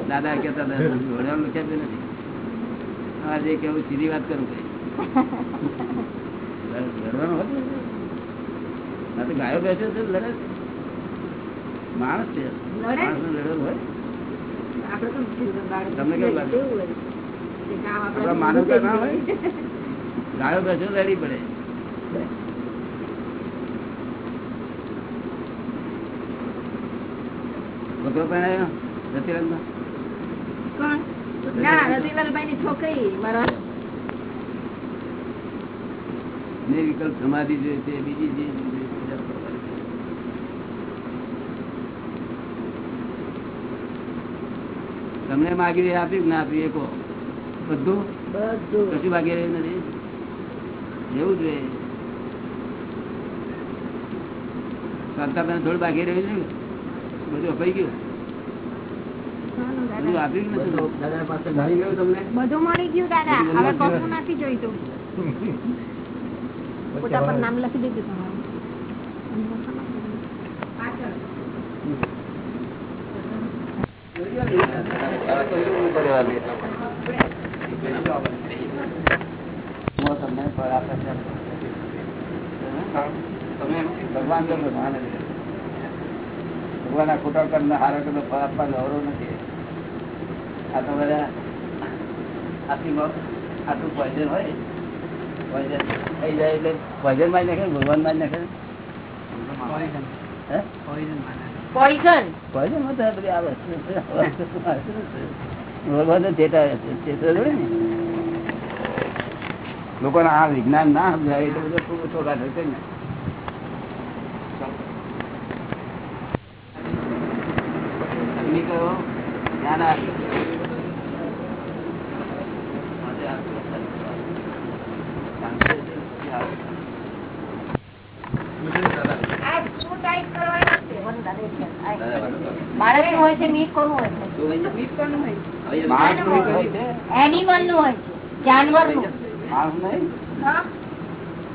દાદા વડવાનું નથી. કેવું સીધી વાત કરું કઈ ગાયો બેસે છે લડે છે. માણસ છે માણસ લડવાનું હોય ના હોયની છોકરી મારા નિર્વિકલ્પ સમાધિ જોઈએ છે બીજી જે. તમને માગી આપ્યું ના આપ્યું એકો બધું? બધું. કશું માગી રહ્યું નથી? એવું જોઈએ થોડું બાકી રહ્યું છે બધું અપાઈ ગયું? બધું આપ્યું નથી? દાદા પાસે તમને? બધું મળી ગયું દાદા. હવે કશું નથી જોઈતું. *laughs* પોતા પર નામ લખી દીધું ભગવાન માને છે. ભગવાન આ ખોટા કર્મ હારા કર્મ ફળ આપવાનો અવરો નથી આ તો બધા આટલી આટલું પોઈઝન હોય થઈ જાય એટલે પોઈઝનમાં નાખે ભગવાનમાં નાખે? પોઈઝન પોઈઝનમાં તો બધી આ વસ્તુ છે. આ વસ્તુ છે. ભગવાન ચેતા ચેતા જોડે ને લોકોને આ વિજ્ઞાન ના સમજાય એટલે બધું થોડું થોડા થશે ને અગ્નિ કયો જ્ઞાન આપ્યું. માટે આ શાંતિ છે. બાળક હોય છે મીટ કોનું છે? એનિમલનું હોય? છે. જાનવરનું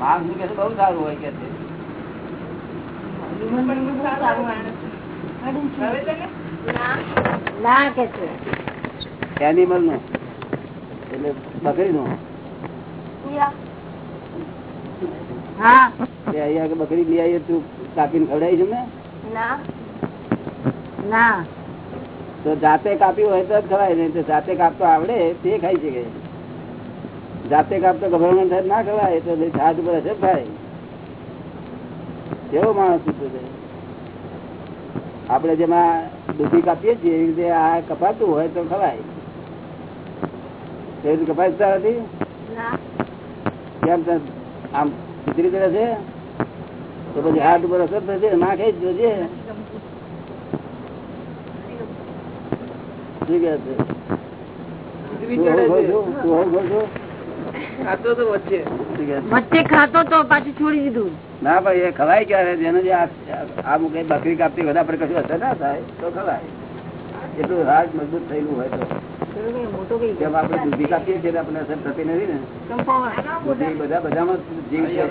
માણસનું કે બહુ સારું હોય કે છે. ના કે છે. એનિમલનું. એટલે બકરી નું બકરી લઈ આવીએ તું કાપીને ખવડાવી છે ને ના. ના. તો જાતે કાપ્યું હોય તો જ ખવાય નહીં તો જાતે કાપતો આવડે તે ખાઈ શકે. જાતે કાપતો ગભરામણ ના ખવાય તો હાથ ઉપર હશે ભાઈ કેવો માણસ છે? તે? આપણે જેમાં દૂધી કાપીએ છીએ એવી રીતે આ કપાતું હોય તો ખવાય. એવી રીતે કપાય નથી કેમ આમ સુધરી કરે છે? તો પછી હાથ ઉપર અસર થશે ના ખાઈ જોજે શું બકરી કાપતી બધા પર કશું અસર ના થાય તો ખવાય. એટલું રાજ મજબૂત થયેલું હોય તો. જેમ આપણે દૂધી કાપીએ છીએ આપણે અસર થતી નથી ને? બધા બધામાં જીવ છે.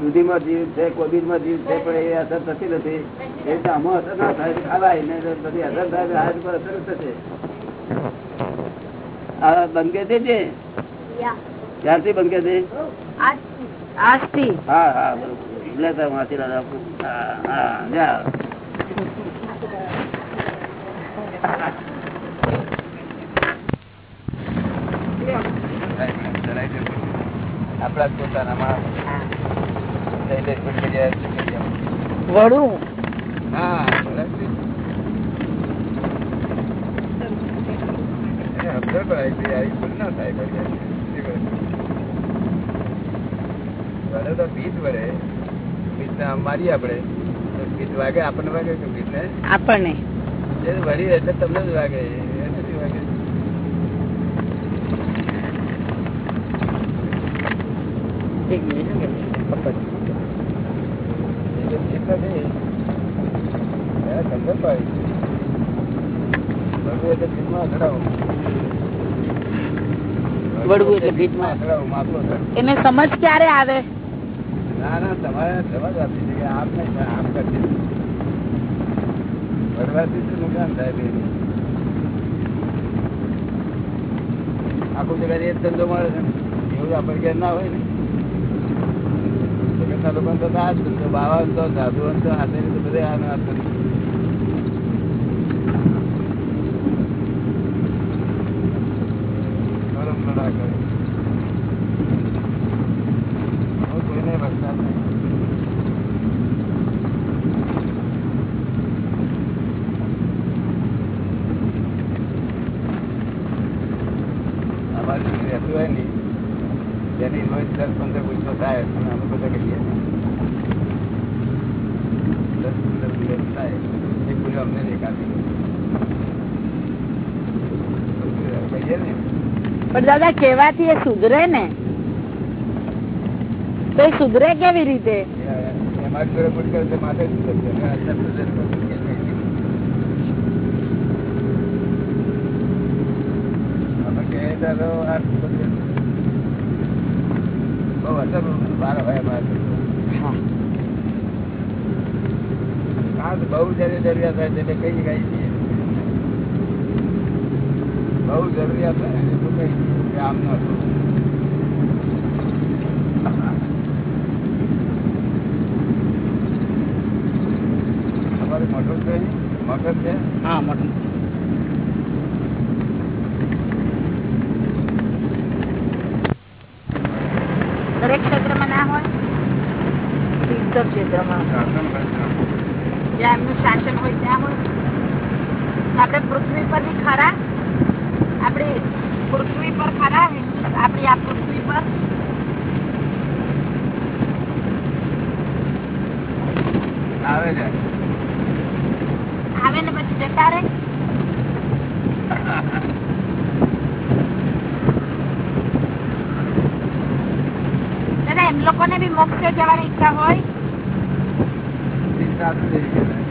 દૂધીમાં જીવ છે કોબીજમાં જીવ છે પણ એ અસર થતી નથી. એ તો આમાં અસર ના થાય ખાવાય ને બધી અસર થાય હાથ પર અસર થશે. આ બંકે છે જે? ક્યારથી બંકે છે? આજથી. હા હા બરોબર. લેતા આશીર્વાદ હા હા જા. આપણા જ પોતાનામાં શૈલેષ ભટ્ટાચાર્ય શું કરીએ? વડું? હા છે, આવી ભૂલ ના? વળે તો ભીત ભીત વાગે આપણને વાગે કે ભીતને આપણને. એ વળી એટલે તમને જ વાગે. નથી વાગે. એક મિનિટ હો, એ તો ભીત નથી એને પાડી વળવું એટલે ભીતમાં અથડાવું. વળવું એટલે ભીતમાં. અથડાવું, માપલો એને સમજ ક્યારે આવે ના ના તમારે સમજ આપી છે કે આમ નહીં કરશે વડવાથી શું નુકસાન થાય બે આખું જગ્યા એ જ ધંધો મળે છે. એવું આપણે ઘેર ના હોય ને લોકોને તો આ જ ધંધો બાવા તો સાધુ તો બધે આનો હાથ ધંધો. નરમ નડા કરે. હવે કોઈને વરસાદ નહીં અમારે જે રહેતું હોય ને તેની રોજ દસ પંદર ગુસ્સો થાય અને અમે બધા કહીએ દસ પંદર દિવસ થાય એ પૂરી અમને દેખાતી કહીએ ને દાદા કેવાથી એ સુધરે ને? તો એ સુધરે કેવી રીતે? બધું બહુ અસર બાર હોય અમારે બહુ જયારે જરૂરિયાત હોય એટલે કઈ કઈ છીએ બહુ જરૂરિયાત હોય ને તો કઈ આમ ન હતું તમારે મોટર છે અહીં? છે? હા દરેક ક્ષેત્રમાં ના હોય? ક્ષેત્રમાં. જ્યાં એમનું શાસન હોય ત્યાં હોય આપણે પૃથ્વી પર બી ખરા આપણી પૃથ્વી પર ખરા આપણી આ પૃથ્વી પર આવે છે આવે ને પછી જતા રહે દાદા એમ લોકોને બી મોક્ષે જવાની ઈચ્છા હોય તીન સાધુ જેવી કહેવાય.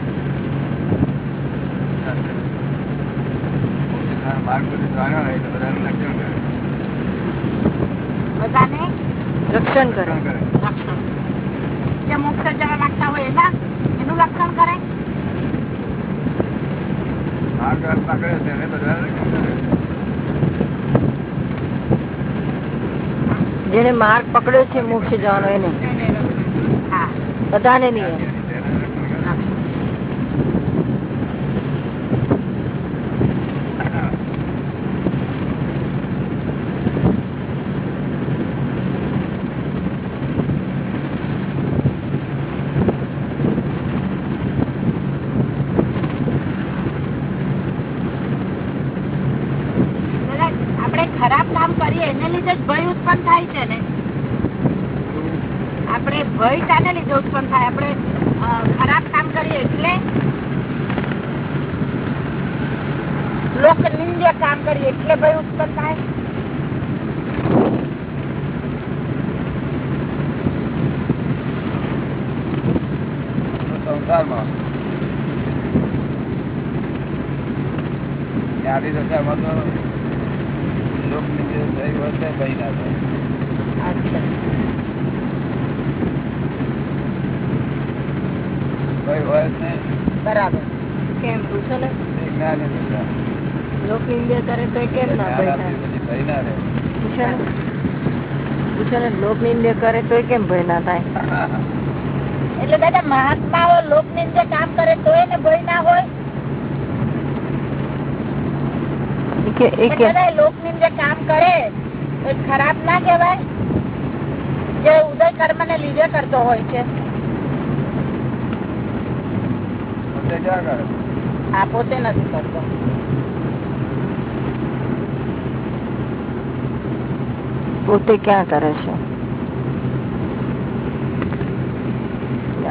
પોતાના માર્ગ બધું જાણ્યો હોય તો બધાનું લક્ષણ કરે બધાને રક્ષણ કરે લક્ષણ કરે રક્ષણ જે મોક્ષે જવા માંગતા હોય એના એનું રક્ષણ કરે માર્ગ હાથ પકડે છે એને બધા લક્ષણ કરે જેને માર્ગ પકડ્યો છે મોક્ષ જવાનો એને. હા. બધાને નહીં તેને લક્ષણ કરે આપણે ખરાબ કામ કરીએ એને લીધે જ ભય ઉત્પન્ન થાય છે ને આપણે ભય શાને લીધે ઉત્પન્ન થાય આપણે અ, ખરાબ કામ કરીએ એટલે લોક નિંદ્ય કામ કરીએ એટલે ભય ઉત્પન્ન થાય સંસારમાં ત્યાંથી દશામાં તો લોકની જે થઈ હોય તે કઈ ના થાય અચ્છા ભય હોય જ નહીં બરાબર કેમ પૂછો ને એ જ્ઞાન જ છે. લોક નિંદ્ય કરે તો કેમ ના જ્ઞાન ભય આપી પછી ભય ના રહે. પૂછો ને પૂછો ને લોક નિંદ્ય કરે તો કેમ ભય ના થાય? એટલે દાદા મહાત્માઓ લોક નિંદ્ય કામ કરે તો એને ભય ના હોય? લોક નિંદ્ય કામ કરે એ ખરાબ ના કેવાય જે ઉદય કર્મ ને લીધે કરતો હોય છે. આ પોતે નથી કરતો. પોતે ક્યાં કરે છે?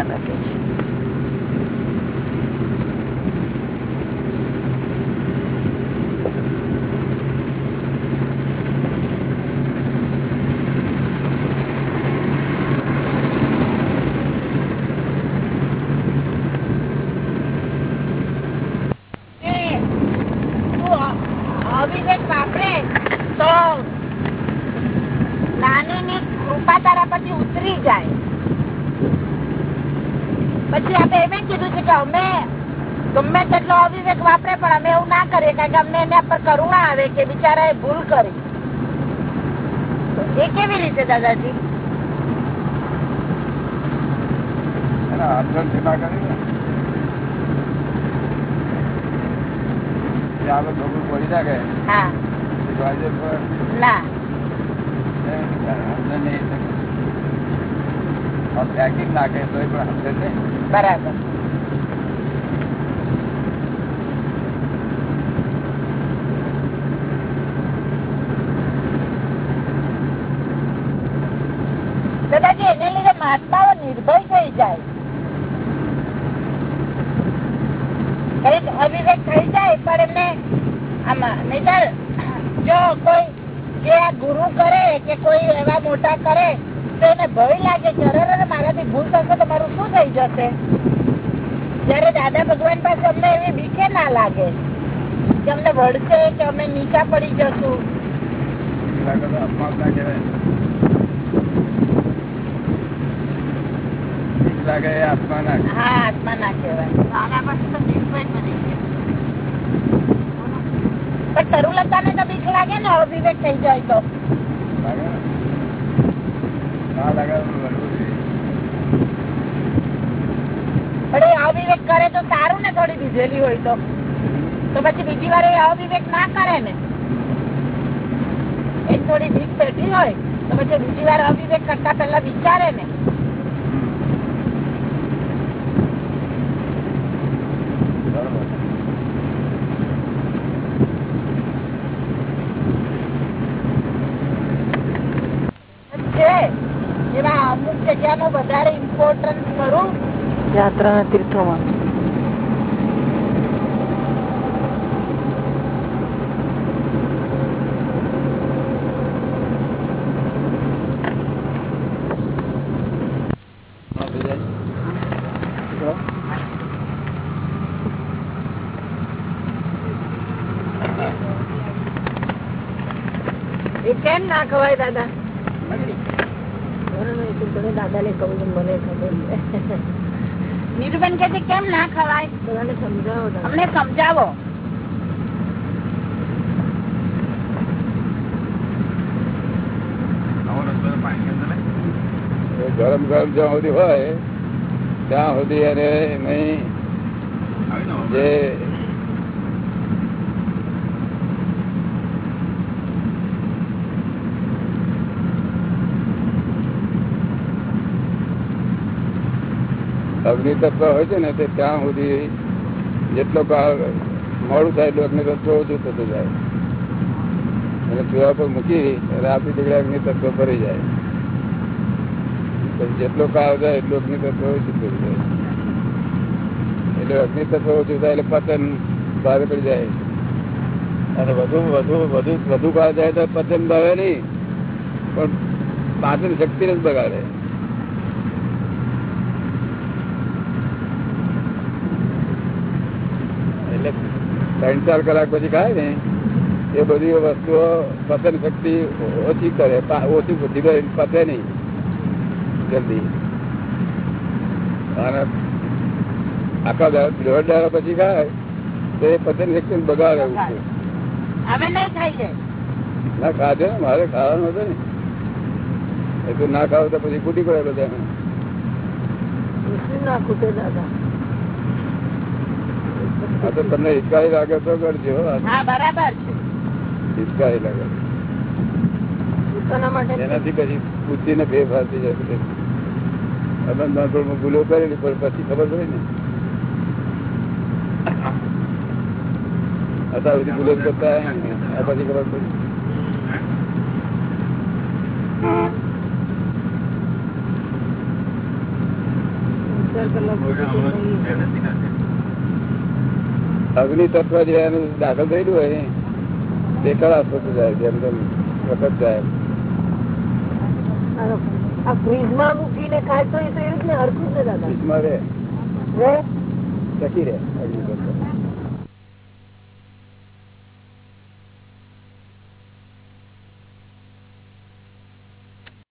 રાખે છે. એ તું અવિવેક વાપરે તો નાની ની કૃપા તારા પછી ઉતરી જાય પછી આપણે એમ જ કીધું છે કે અમે ગમે તેટલો અવિવેક વાપરે પણ અમે એવું ના કરીએ કારણ કે અમને એના પર કરુણા આવે કે બિચારા એ ભૂલ કરી તો એ કેવી રીતે દાદાજી એના આચરણથી ના કરી ને જે આગળ ધોબું પડી નાખે હા એ જોઈ પર ના પેકિંગ નાખે તો એ પણ સમજે નહીં બરાબર. દાદાજી, એને લીધે નિર્ભય થઈ જાય. કંઈક અવિવેક થઈ જાય, પણ એમને આમાં નહીતર જો કોઈ જે ગુરુ કરે, કે કોઈ એવા મોટા કરે તો એને ભય લાગે કે અરે મારાથી ભૂલ થશે તો મારું શું થઈ જશે? જયારે દાદા ભગવાન પાસે અમને એવી બીકે ના લાગે કે અમને વળશે કે અમે નીચા પડી જશું. પણ તરુલતા ને તો બીક લાગે ને અવિવેક થઈ જાય તો લાગે ને? ના લાગે તો લડવું જોઈએ. એ અવિવેક કરે તો સારું ને થોડી દીધેલી હોય તો. તો પછી બીજી વાર એ અવિવેક ના કરે ને. એ થોડી ભીખ બેઠી હોય. તો પછી બીજી વાર અવિવેક કરતા પહેલા વિચારે ને બરોબર. છે એમાં અમુક જગ્યાનું વધારે ઇમ્પોર્ટન્સ કરું યાત્રા તીર્થોમાં એ કેમ ના ખવાય દાદા દાદા ને કહું મને ખબર નીરુબેન કે છે કેમ ના ખવાય? બધાને સમજાવો અમને સમજાવો. ગરમ ગરમ જ્યાં સુધી હોય ત્યાં સુધી એને નહીં. જે અગ્નિ તત્વ હોય છે ને તે ત્યાં સુધી જેટલો કાળ મોડું થાય એટલું અગ્નિ તત્વ ઓછું થતું જાય. અને ચૂલા પર મૂકી અને આપી દીકરી અગ્નિ તત્વ ભરી જાય. પછી જેટલો કાળ જાય એટલું અગ્નિ તત્વ ઓછું થતું જાય. એટલે અગ્નિ તત્વ ઓછું થાય એટલે પતન ભારે પડી જાય. અને વધુ વધુ વધુ વધુ કાળ જાય તો પતન ભાવે નહીં. પણ પાચન શક્તિ જ બગાડે એટલે ત્રણ ચાર કલાક પછી ખાય ને એ બધી વસ્તુઓ પતન શક્તિ ઓછી કરે ઓછી બુદ્ધિ પતે નહીં જલ્દી. અને આખા દોઢ દાડા પછી ખાય તો એ પતન શક્તિ બગાડે એવું છે. ના ખાધે ને મારે ખાવાનું હતું ને. એ તો ના ખાવ તો પછી કૂટી પડે બધા ના ખૂટે દાદા? આ તો તમને હિચકારી લાગે તો કરજો. બરાબર હિચકારી લાગે. એનાથી પછી બુદ્ધિ ને ફેરફાર થઈ જાય બધે. નાનપણમાં ભૂલો કરેલી પણ પછી ખબર પડે ને. અત્યાર સુધી ભૂલો કરતા આ પછી ખબર પડી. અગ્નિ તત્વ જે એનું દાખલ થયેલું હોય તે કળા થતું જાય જેમ તેમ વખત જાય. મૂકીને ખાય તો એ તો એવી જ ને હરખું છે દાદા. રે. ટકી રે. અગ્નિ